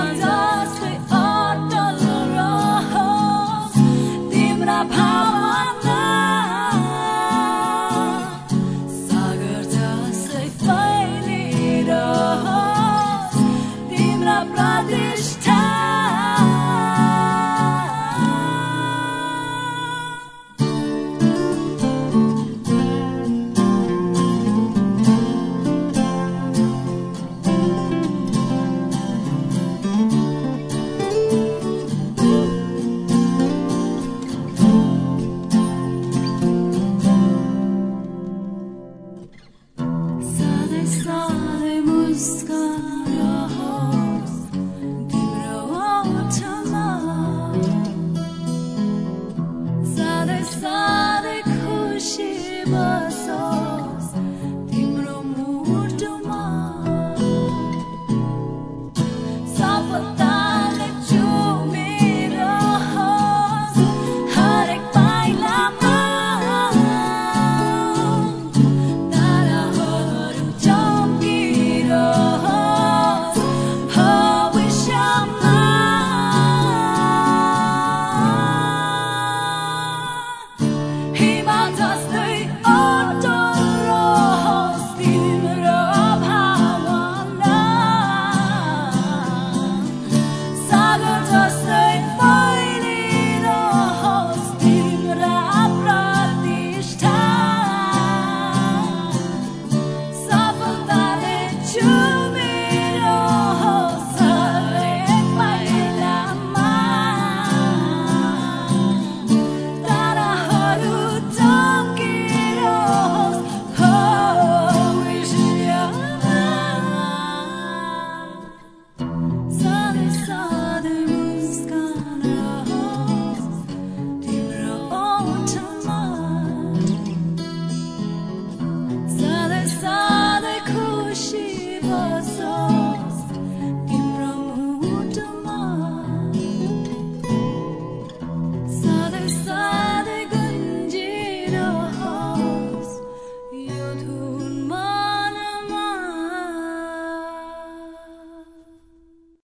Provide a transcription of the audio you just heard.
Sometimes Sade sade khushi bas